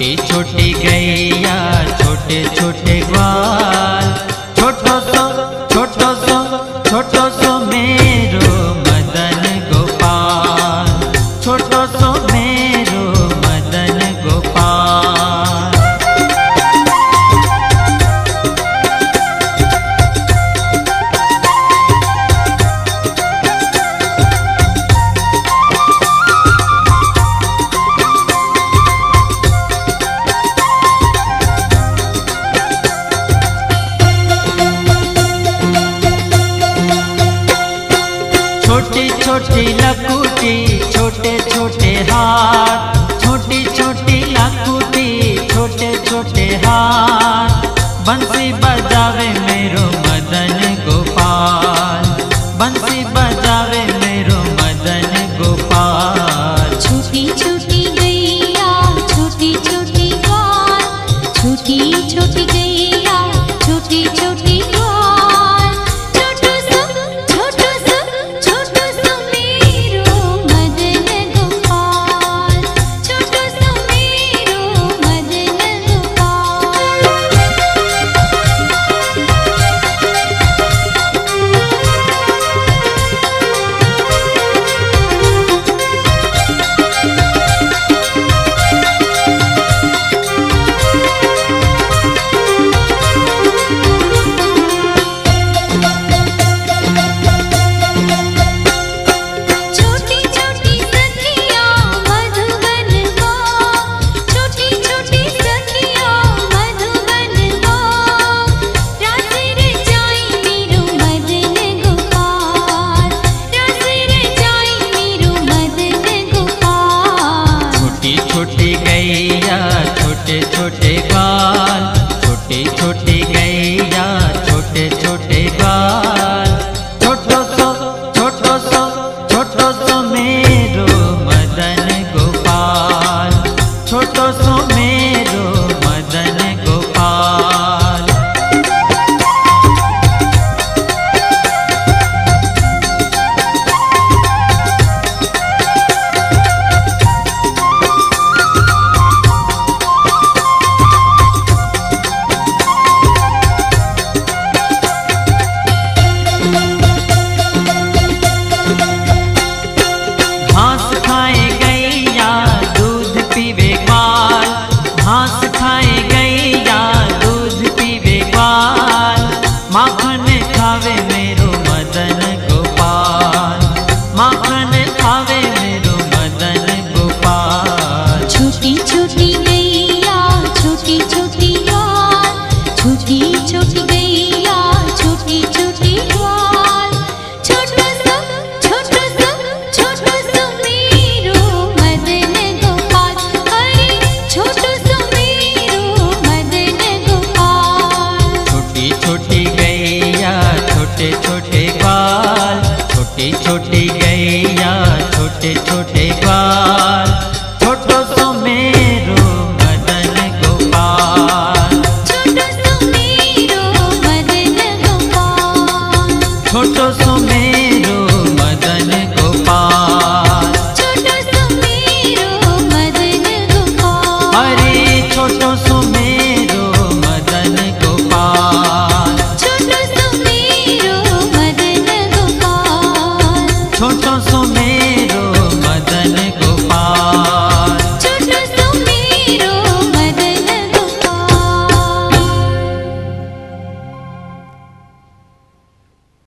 छोटी छोटे गए छोटे हाथ छोटी छोटी लाखों छोटे छोटे हाथ बंसी गैया छोटे छोटे पार छोटो सो मेरो मदन गोपाल। छोटो सो मेरो मदन गोपाल। छोटो सो मेरो मदन गोपाल। छोटो सो मेरो मदन गोपाल। अरे छोटो सो मेरो मदन गोपाल। छोटो सो मेरो मदन गोपाल। छोटो सो मेरो